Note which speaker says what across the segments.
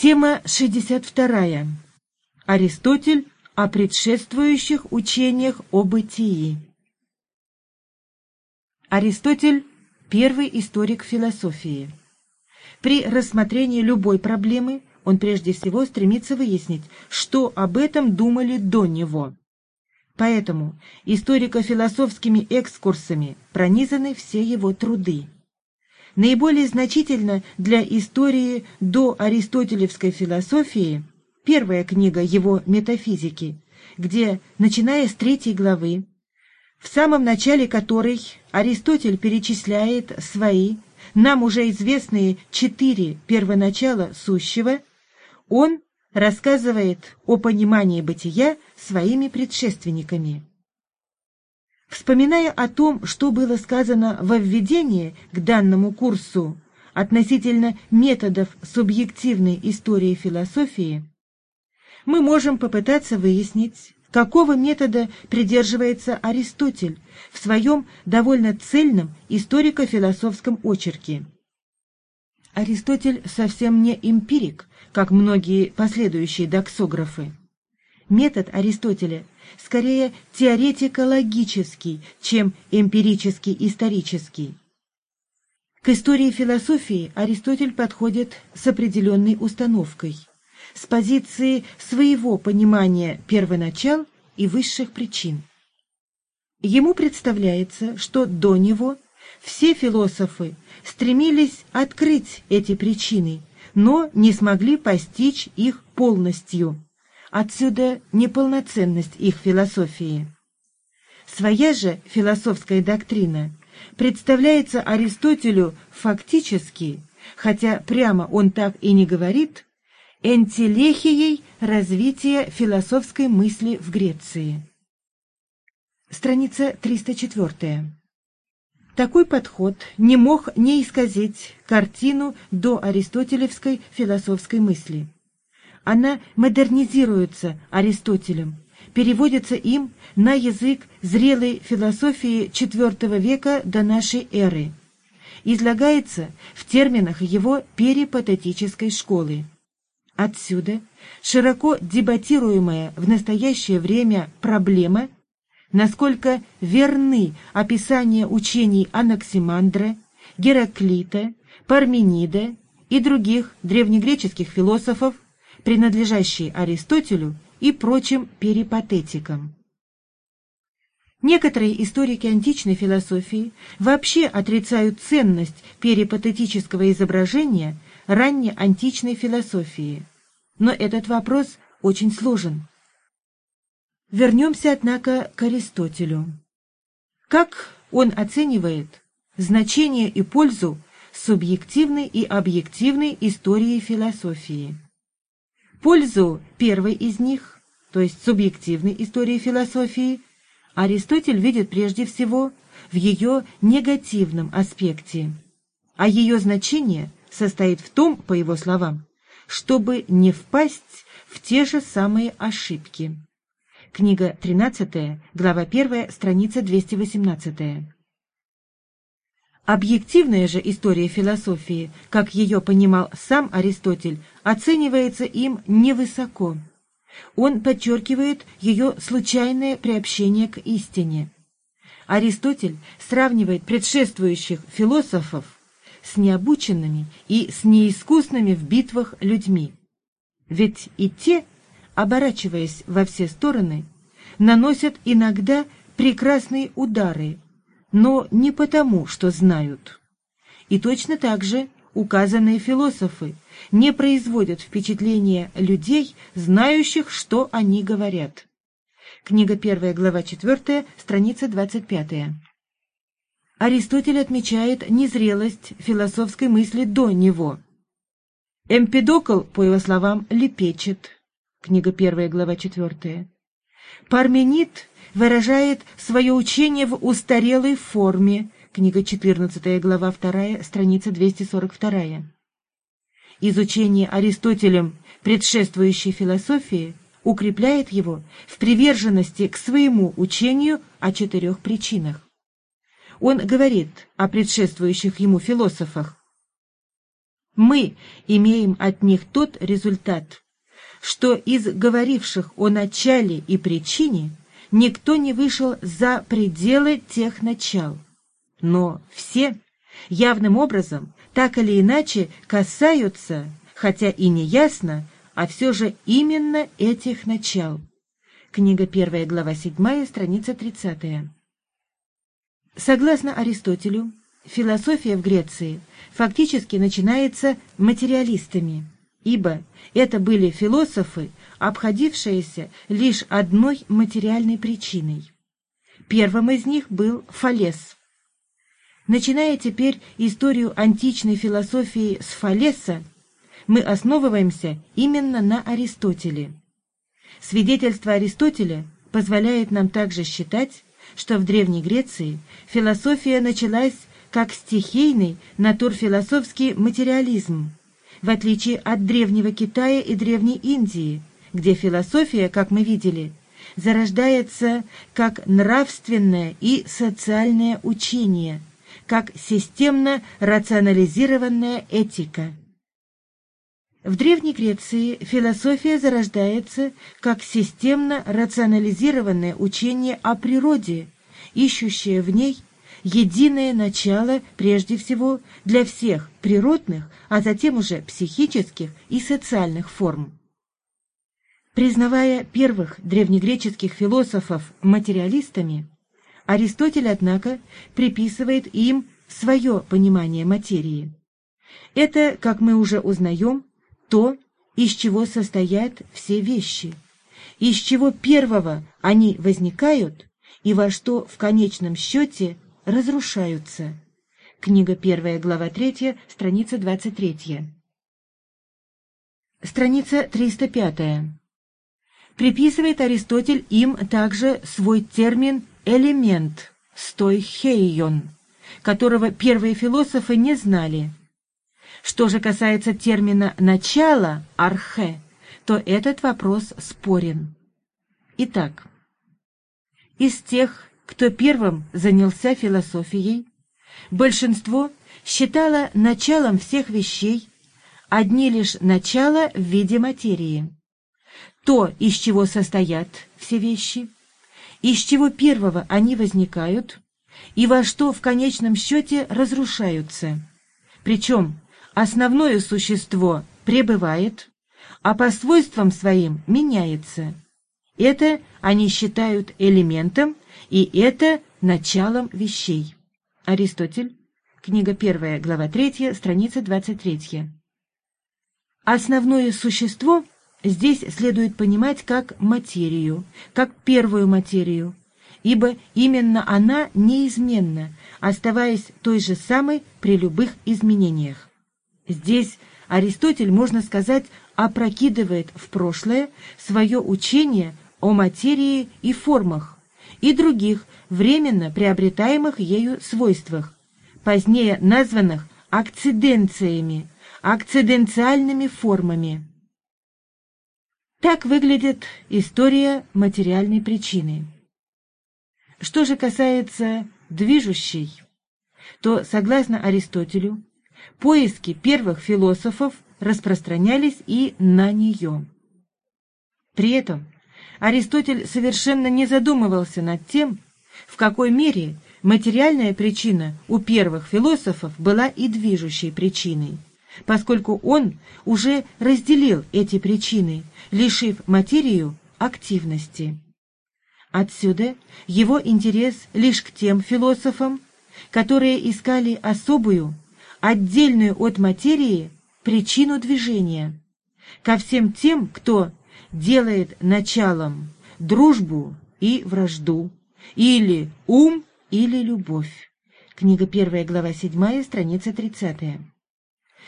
Speaker 1: Тема 62. Аристотель о предшествующих учениях о бытии. Аристотель – первый историк философии. При рассмотрении любой проблемы он прежде всего стремится выяснить, что об этом думали до него. Поэтому историко-философскими экскурсами пронизаны все его труды. Наиболее значительно для истории до аристотелевской философии первая книга его «Метафизики», где, начиная с третьей главы, в самом начале которой Аристотель перечисляет свои, нам уже известные четыре первоначала сущего, он рассказывает о понимании бытия своими предшественниками. Вспоминая о том, что было сказано во введении к данному курсу относительно методов субъективной истории философии, мы можем попытаться выяснить, какого метода придерживается Аристотель в своем довольно цельном историко-философском очерке. Аристотель совсем не эмпирик, как многие последующие доксографы. Метод Аристотеля скорее теоретико-логический, чем эмпирический-исторический. К истории философии Аристотель подходит с определенной установкой, с позиции своего понимания первоначал и высших причин. Ему представляется, что до него все философы стремились открыть эти причины, но не смогли постичь их полностью. Отсюда неполноценность их философии. Своя же философская доктрина представляется Аристотелю фактически, хотя прямо он так и не говорит, энтелехией развития философской мысли в Греции. Страница 304. Такой подход не мог не исказить картину до аристотелевской философской мысли. Она модернизируется Аристотелем, переводится им на язык зрелой философии IV века до нашей эры, излагается в терминах его перипатетической школы. Отсюда широко дебатируемая в настоящее время проблема, насколько верны описания учений Анаксимандра, Гераклита, Парменида и других древнегреческих философов принадлежащие Аристотелю и прочим перипатетикам. Некоторые историки античной философии вообще отрицают ценность перипатетического изображения ранней античной философии, но этот вопрос очень сложен. Вернемся, однако, к Аристотелю. Как он оценивает значение и пользу субъективной и объективной истории философии? Пользу первой из них, то есть субъективной истории философии, Аристотель видит прежде всего в ее негативном аспекте, а ее значение состоит в том, по его словам, чтобы не впасть в те же самые ошибки. Книга 13, глава 1, страница 218. Объективная же история философии, как ее понимал сам Аристотель, оценивается им невысоко. Он подчеркивает ее случайное приобщение к истине. Аристотель сравнивает предшествующих философов с необученными и с неискусными в битвах людьми. Ведь и те, оборачиваясь во все стороны, наносят иногда прекрасные удары, но не потому, что знают. И точно так же указанные философы не производят впечатления людей, знающих, что они говорят. Книга 1, глава 4, страница 25. Аристотель отмечает незрелость философской мысли до него. Эмпидокл, по его словам, лепечет. Книга 1, глава 4. Парменид выражает свое учение в устарелой форме. Книга 14, глава 2, страница 242. Изучение Аристотелем предшествующей философии укрепляет его в приверженности к своему учению о четырех причинах. Он говорит о предшествующих ему философах. Мы имеем от них тот результат, что из говоривших о начале и причине никто не вышел за пределы тех начал, но все явным образом так или иначе касаются, хотя и не ясно, а все же именно этих начал. Книга 1, глава 7, страница 30. Согласно Аристотелю, философия в Греции фактически начинается материалистами, ибо это были философы, обходившиеся лишь одной материальной причиной. Первым из них был Фалес. Начиная теперь историю античной философии с Фалеса, мы основываемся именно на Аристотеле. Свидетельство Аристотеля позволяет нам также считать, что в Древней Греции философия началась как стихийный натурфилософский материализм, в отличие от Древнего Китая и Древней Индии, где философия, как мы видели, зарождается как нравственное и социальное учение, как системно рационализированная этика. В Древней Греции философия зарождается как системно рационализированное учение о природе, ищущее в ней единое начало прежде всего для всех природных, а затем уже психических и социальных форм. Признавая первых древнегреческих философов материалистами, Аристотель, однако, приписывает им свое понимание материи. Это, как мы уже узнаем, то, из чего состоят все вещи, из чего первого они возникают и во что в конечном счете разрушаются. Книга 1, глава 3, страница 23. Страница 305. Приписывает Аристотель им также свой термин «элемент» — «стойхейон», которого первые философы не знали. Что же касается термина «начало» — «архе», то этот вопрос спорен. Итак, из тех, кто первым занялся философией, большинство считало началом всех вещей одни лишь начала в виде материи. То, из чего состоят все вещи, из чего первого они возникают, и во что в конечном счете разрушаются. Причем основное существо пребывает, а по свойствам своим меняется. Это они считают элементом, и это началом вещей. Аристотель, книга 1, глава 3, страница 23. Основное существо здесь следует понимать как материю, как первую материю, ибо именно она неизменна, оставаясь той же самой при любых изменениях. Здесь Аристотель, можно сказать, опрокидывает в прошлое свое учение о материи и формах и других временно приобретаемых ею свойствах, позднее названных акциденциями, акциденциальными формами. Так выглядит история материальной причины. Что же касается движущей, то, согласно Аристотелю, поиски первых философов распространялись и на нее. При этом Аристотель совершенно не задумывался над тем, в какой мере материальная причина у первых философов была и движущей причиной, поскольку он уже разделил эти причины, лишив материю активности. Отсюда его интерес лишь к тем философам, которые искали особую, отдельную от материи причину движения, ко всем тем, кто делает началом дружбу и вражду, или ум, или любовь. Книга 1, глава 7, страница 30.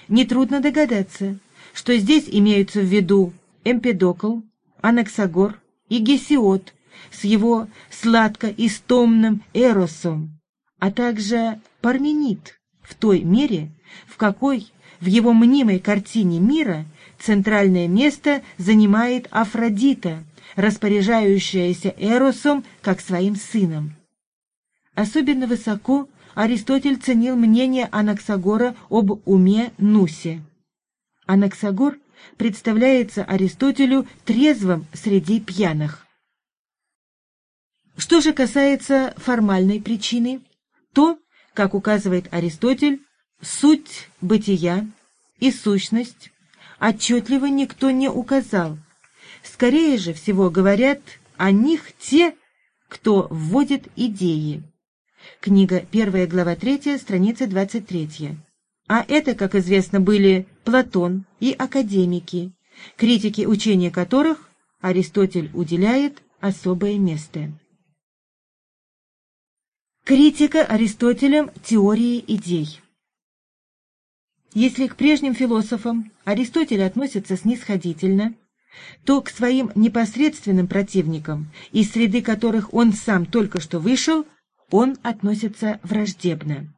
Speaker 1: Нетрудно догадаться, что здесь имеются в виду Эмпедокл, Анаксагор и Гесиод с его сладко-истомным эросом, а также Парменид в той мере, в какой в его мнимой картине мира центральное место занимает Афродита, распоряжающаяся Эросом как своим сыном. Особенно высоко Аристотель ценил мнение Анаксагора об уме Нусе. Анаксагор представляется Аристотелю трезвым среди пьяных. Что же касается формальной причины, то, как указывает Аристотель, суть бытия и сущность отчетливо никто не указал. Скорее же всего говорят о них те, кто вводит идеи. Книга 1 глава 3, страница 23. А это, как известно, были Платон и академики, критики учения которых Аристотель уделяет особое место. Критика Аристотелем теории идей Если к прежним философам Аристотель относится снисходительно, то к своим непосредственным противникам, из среды которых он сам только что вышел, он относится враждебно.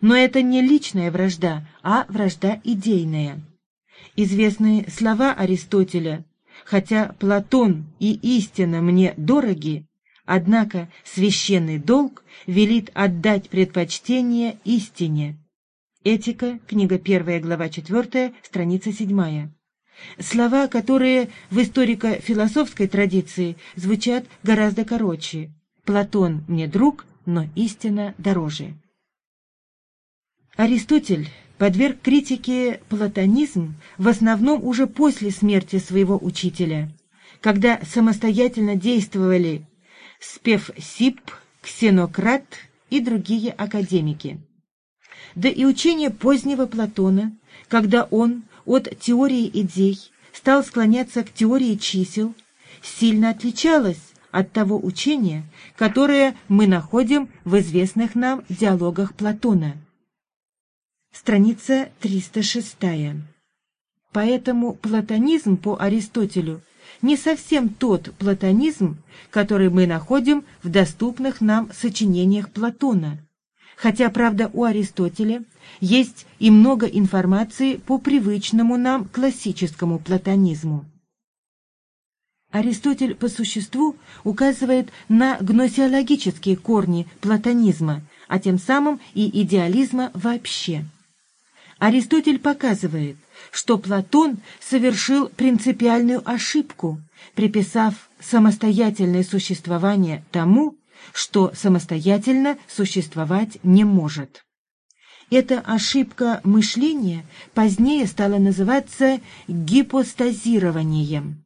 Speaker 1: Но это не личная вражда, а вражда идейная. Известные слова Аристотеля «Хотя Платон и истина мне дороги, однако священный долг велит отдать предпочтение истине». Этика, книга 1, глава 4, страница 7. Слова, которые в историко-философской традиции звучат гораздо короче. «Платон мне друг, но истина дороже». Аристотель подверг критике платонизм в основном уже после смерти своего учителя, когда самостоятельно действовали Спевсип, Ксенократ и другие академики. Да и учение позднего Платона, когда он от теории идей стал склоняться к теории чисел, сильно отличалось от того учения, которое мы находим в известных нам диалогах Платона – страница 306. Поэтому платонизм по Аристотелю не совсем тот платонизм, который мы находим в доступных нам сочинениях Платона, хотя, правда, у Аристотеля есть и много информации по привычному нам классическому платонизму. Аристотель по существу указывает на гносеологические корни платонизма, а тем самым и идеализма вообще. Аристотель показывает, что Платон совершил принципиальную ошибку, приписав самостоятельное существование тому, что самостоятельно существовать не может. Эта ошибка мышления позднее стала называться гипостазированием.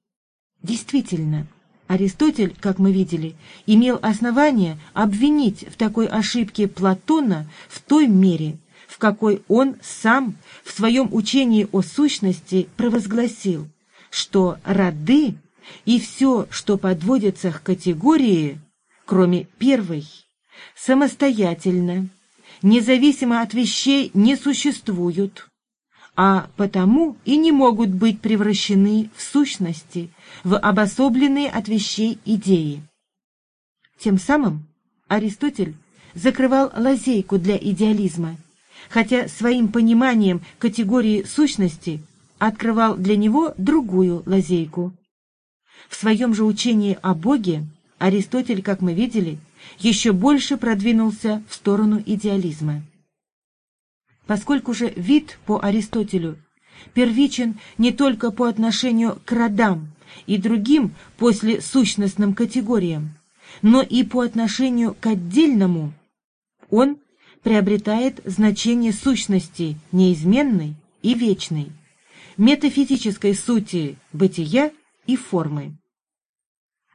Speaker 1: Действительно, Аристотель, как мы видели, имел основание обвинить в такой ошибке Платона в той мере, в какой он сам в своем учении о сущности провозгласил, что роды и все, что подводится к категории, кроме первой, самостоятельно, независимо от вещей не существуют, а потому и не могут быть превращены в сущности, в обособленные от вещей идеи. Тем самым Аристотель закрывал лазейку для идеализма – хотя своим пониманием категории сущности открывал для него другую лазейку. В своем же учении о Боге Аристотель, как мы видели, еще больше продвинулся в сторону идеализма. Поскольку же вид по Аристотелю первичен не только по отношению к родам и другим после сущностным категориям, но и по отношению к отдельному, он приобретает значение сущности неизменной и вечной, метафизической сути бытия и формы.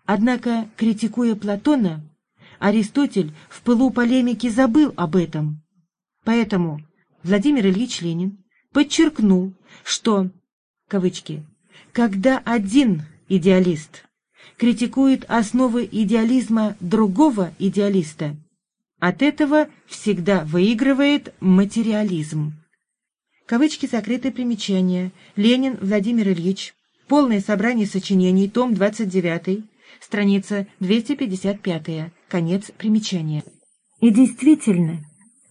Speaker 1: Однако, критикуя Платона, Аристотель в пылу полемики забыл об этом. Поэтому Владимир Ильич Ленин подчеркнул, что, кавычки, «когда один идеалист критикует основы идеализма другого идеалиста, от этого всегда выигрывает материализм. Кавычки закрытые примечания. Ленин Владимир Ильич. Полное собрание сочинений. Том 29. Страница 255. Конец примечания. И действительно,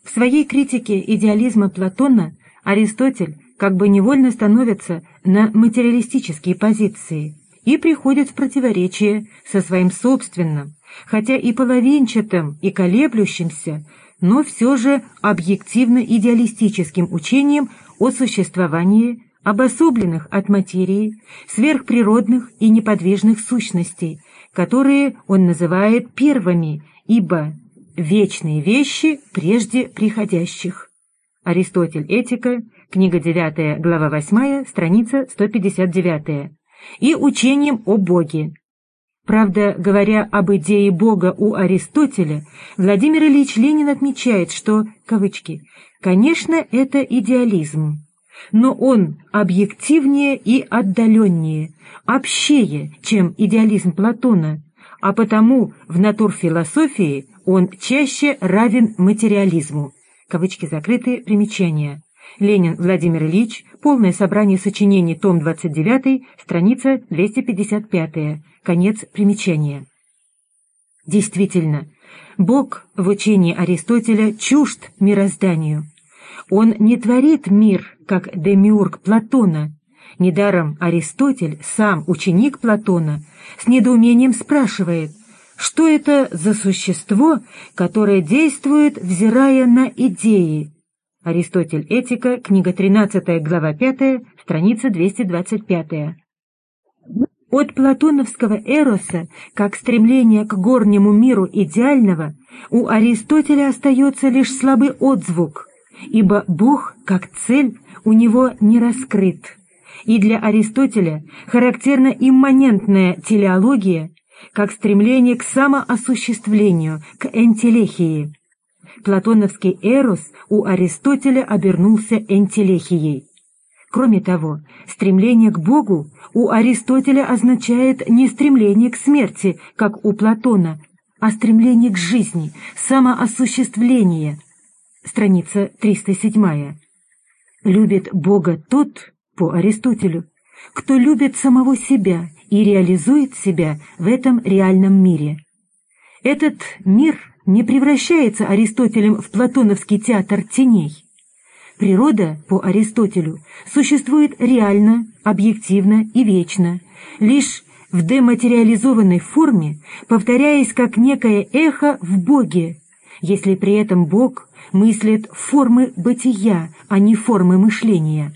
Speaker 1: в своей критике идеализма Платона Аристотель как бы невольно становится на материалистические позиции и приходит в противоречие со своим собственным, хотя и половинчатым, и колеблющимся, но все же объективно-идеалистическим учением о существовании обособленных от материи, сверхприродных и неподвижных сущностей, которые он называет первыми, ибо вечные вещи прежде приходящих. Аристотель «Этика», книга 9, глава 8, страница 159, и учением о Боге. Правда, говоря об идее Бога у Аристотеля, Владимир Ильич Ленин отмечает, что, кавычки, «конечно, это идеализм, но он объективнее и отдаленнее, общее, чем идеализм Платона, а потому в натурфилософии он чаще равен материализму. Кавычки закрыты, примечания. Ленин Владимир Ильич, полное собрание сочинений, том 29, страница 255, конец примечания. Действительно, Бог в учении Аристотеля чужд мирозданию. Он не творит мир, как демиург Платона. Недаром Аристотель, сам ученик Платона, с недоумением спрашивает, что это за существо, которое действует, взирая на идеи? Аристотель Этика, книга 13, глава 5, страница 225. От платоновского эроса, как стремление к горнему миру идеального, у Аристотеля остается лишь слабый отзвук, ибо Бог, как цель, у него не раскрыт. И для Аристотеля характерна имманентная телеология, как стремление к самоосуществлению, к энтелехии. Платоновский эрос у Аристотеля обернулся энтелехией. Кроме того, стремление к Богу у Аристотеля означает не стремление к смерти, как у Платона, а стремление к жизни, самоосуществление. Страница 307. Любит Бога тот, по Аристотелю, кто любит самого себя и реализует себя в этом реальном мире. Этот мир не превращается Аристотелем в платоновский театр теней. Природа, по Аристотелю, существует реально, объективно и вечно, лишь в дематериализованной форме, повторяясь как некое эхо в Боге, если при этом Бог мыслит формы бытия, а не формы мышления.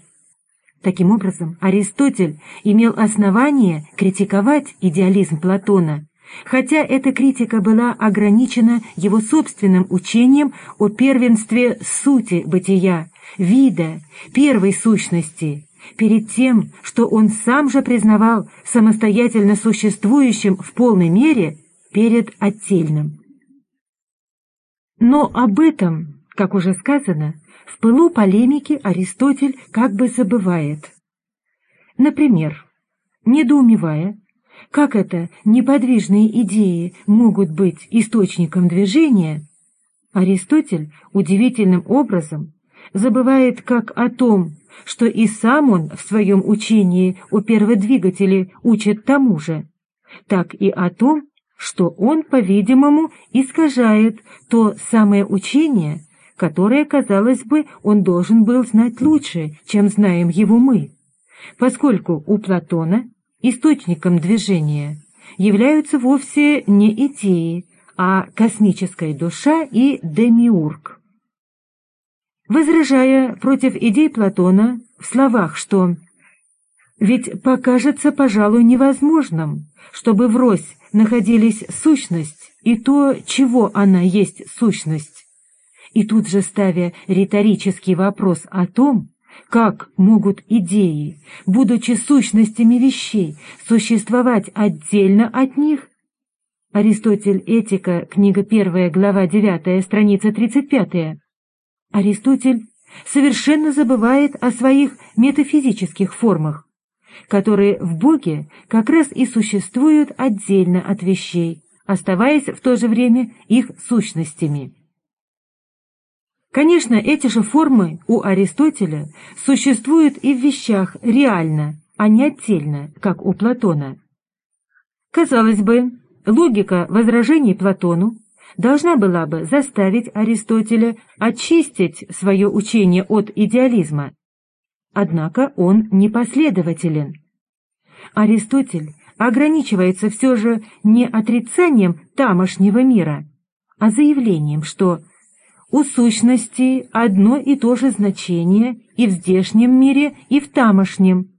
Speaker 1: Таким образом, Аристотель имел основание критиковать идеализм Платона, хотя эта критика была ограничена его собственным учением о первенстве сути бытия, вида, первой сущности, перед тем, что он сам же признавал самостоятельно существующим в полной мере перед отдельным. Но об этом, как уже сказано, в пылу полемики Аристотель как бы забывает. Например, недоумевая, как это неподвижные идеи могут быть источником движения, Аристотель удивительным образом забывает как о том, что и сам он в своем учении о перводвигателе учит тому же, так и о том, что он, по-видимому, искажает то самое учение, которое, казалось бы, он должен был знать лучше, чем знаем его мы, поскольку у Платона источником движения являются вовсе не идеи, а космическая душа и демиург. Возражая против идей Платона в словах, что «ведь покажется, пожалуй, невозможным, чтобы врозь находились сущность и то, чего она есть сущность. И тут же ставя риторический вопрос о том, как могут идеи, будучи сущностями вещей, существовать отдельно от них? Аристотель «Этика», книга 1, глава 9, страница 35. Аристотель совершенно забывает о своих метафизических формах которые в Боге как раз и существуют отдельно от вещей, оставаясь в то же время их сущностями. Конечно, эти же формы у Аристотеля существуют и в вещах реально, а не отдельно, как у Платона. Казалось бы, логика возражений Платону должна была бы заставить Аристотеля очистить свое учение от идеализма, Однако он непоследователен. Аристотель ограничивается все же не отрицанием тамошнего мира, а заявлением, что у сущности одно и то же значение и в здешнем мире, и в тамошнем.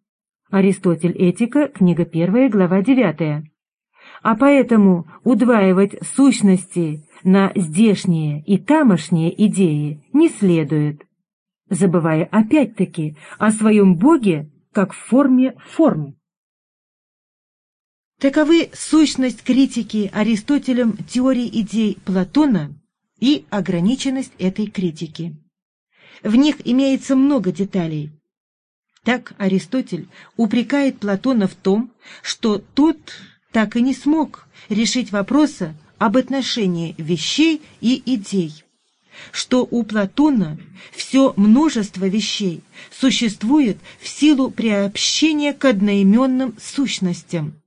Speaker 1: Аристотель Этика, книга 1, глава 9. А поэтому удваивать сущности на здешние и тамошние идеи не следует, забывая опять-таки о своем Боге как в форме форм. Таковы сущность критики Аристотелем теории идей Платона и ограниченность этой критики. В них имеется много деталей. Так Аристотель упрекает Платона в том, что тот так и не смог решить вопроса об отношении вещей и идей, что у Платона все множество вещей существует в силу приобщения к одноименным сущностям.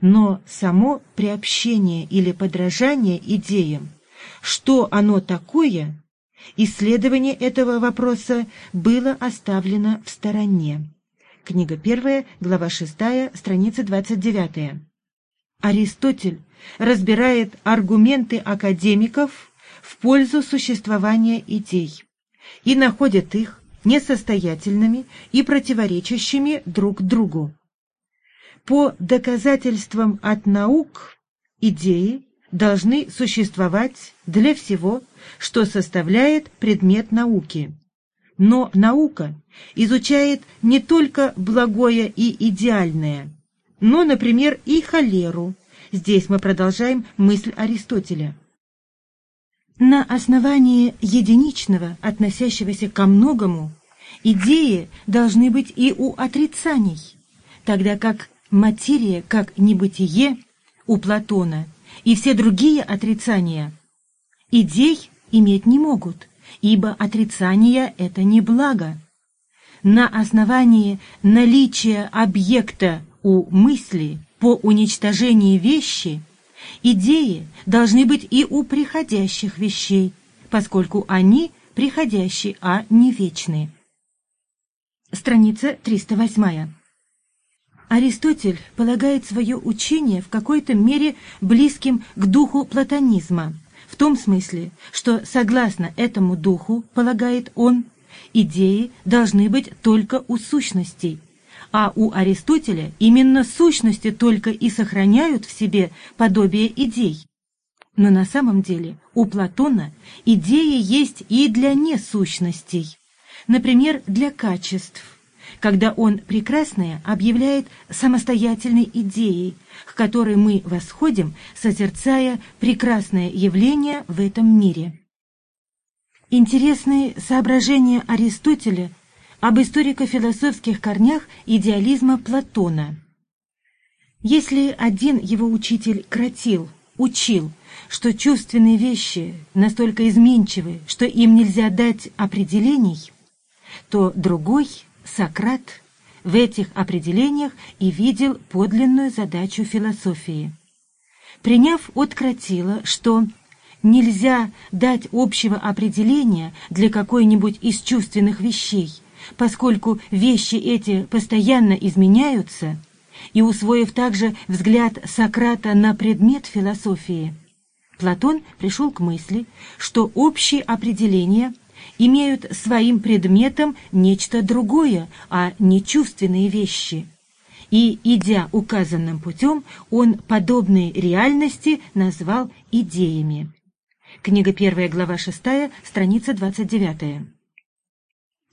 Speaker 1: Но само приобщение или подражание идеям, что оно такое, исследование этого вопроса было оставлено в стороне. Книга 1, глава 6, страница 29. Аристотель разбирает аргументы академиков в пользу существования идей и находит их несостоятельными и противоречащими друг другу. По доказательствам от наук идеи должны существовать для всего, что составляет предмет науки. Но наука изучает не только благое и идеальное, но, например, и холеру. Здесь мы продолжаем мысль Аристотеля. На основании единичного, относящегося ко многому, идеи должны быть и у отрицаний, тогда как материя как небытие у Платона и все другие отрицания идей иметь не могут, ибо отрицание — это не благо. На основании наличия объекта у мысли по уничтожении вещи идеи должны быть и у приходящих вещей, поскольку они приходящие, а не вечные. Страница 308. Аристотель полагает свое учение в какой-то мере близким к духу платонизма, в том смысле, что согласно этому духу, полагает он, идеи должны быть только у сущностей, а у Аристотеля именно сущности только и сохраняют в себе подобие идей. Но на самом деле у Платона идеи есть и для несущностей, например, для качеств – когда он прекрасное объявляет самостоятельной идеей, к которой мы восходим, созерцая прекрасное явление в этом мире. Интересные соображения Аристотеля об историко-философских корнях идеализма Платона. Если один его учитель Кратил учил, что чувственные вещи настолько изменчивы, что им нельзя дать определений, то другой Сократ в этих определениях и видел подлинную задачу философии. Приняв от Кратила, что нельзя дать общего определения для какой-нибудь из чувственных вещей, поскольку вещи эти постоянно изменяются, и усвоив также взгляд Сократа на предмет философии, Платон пришел к мысли, что общие определения имеют своим предметом нечто другое, а не чувственные вещи. И, идя указанным путем, он подобные реальности назвал идеями. Книга 1, глава 6, страница 29.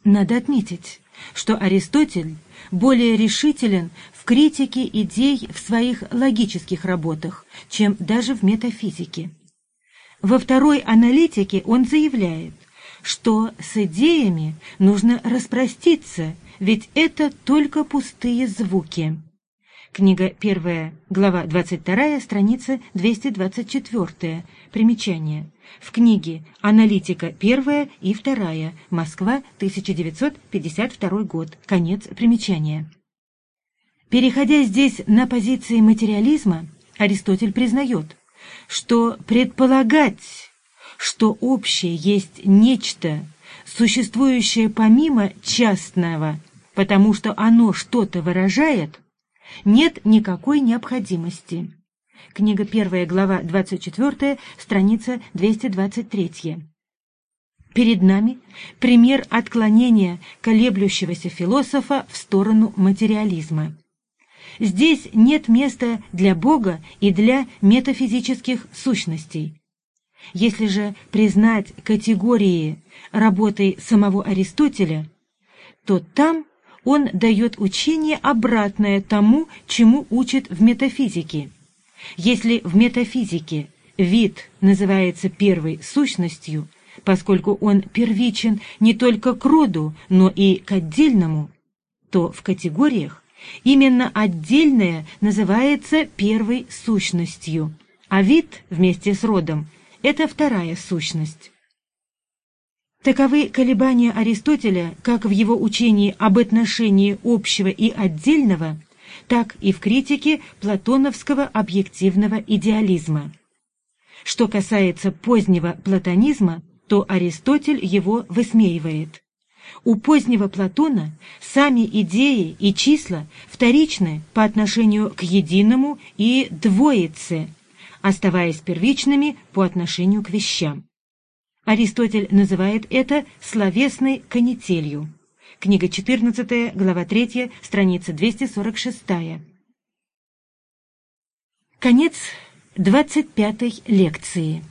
Speaker 1: Надо отметить, что Аристотель более решителен в критике идей в своих логических работах, чем даже в метафизике. Во второй аналитике он заявляет, что с идеями нужно распроститься, ведь это только пустые звуки. Книга 1, глава 22, страница 224, примечание. В книге «Аналитика 1 и 2, Москва, 1952 год», конец примечания. Переходя здесь на позиции материализма, Аристотель признает, что предполагать что общее есть нечто, существующее помимо частного, потому что оно что-то выражает, нет никакой необходимости. Книга 1, глава 24, страница 223. Перед нами пример отклонения колеблющегося философа в сторону материализма. Здесь нет места для Бога и для метафизических сущностей. Если же признать категории работой самого Аристотеля, то там он дает учение обратное тому, чему учит в метафизике. Если в метафизике вид называется первой сущностью, поскольку он первичен не только к роду, но и к отдельному, то в категориях именно отдельное называется первой сущностью, а вид вместе с родом – это вторая сущность. Таковы колебания Аристотеля как в его учении об отношении общего и отдельного, так и в критике платоновского объективного идеализма. Что касается позднего платонизма, то Аристотель его высмеивает. У позднего Платона сами идеи и числа вторичны по отношению к единому и двоице, оставаясь первичными по отношению к вещам. Аристотель называет это словесной канителью. Книга 14, глава 3, страница 246. Конец 25 лекции.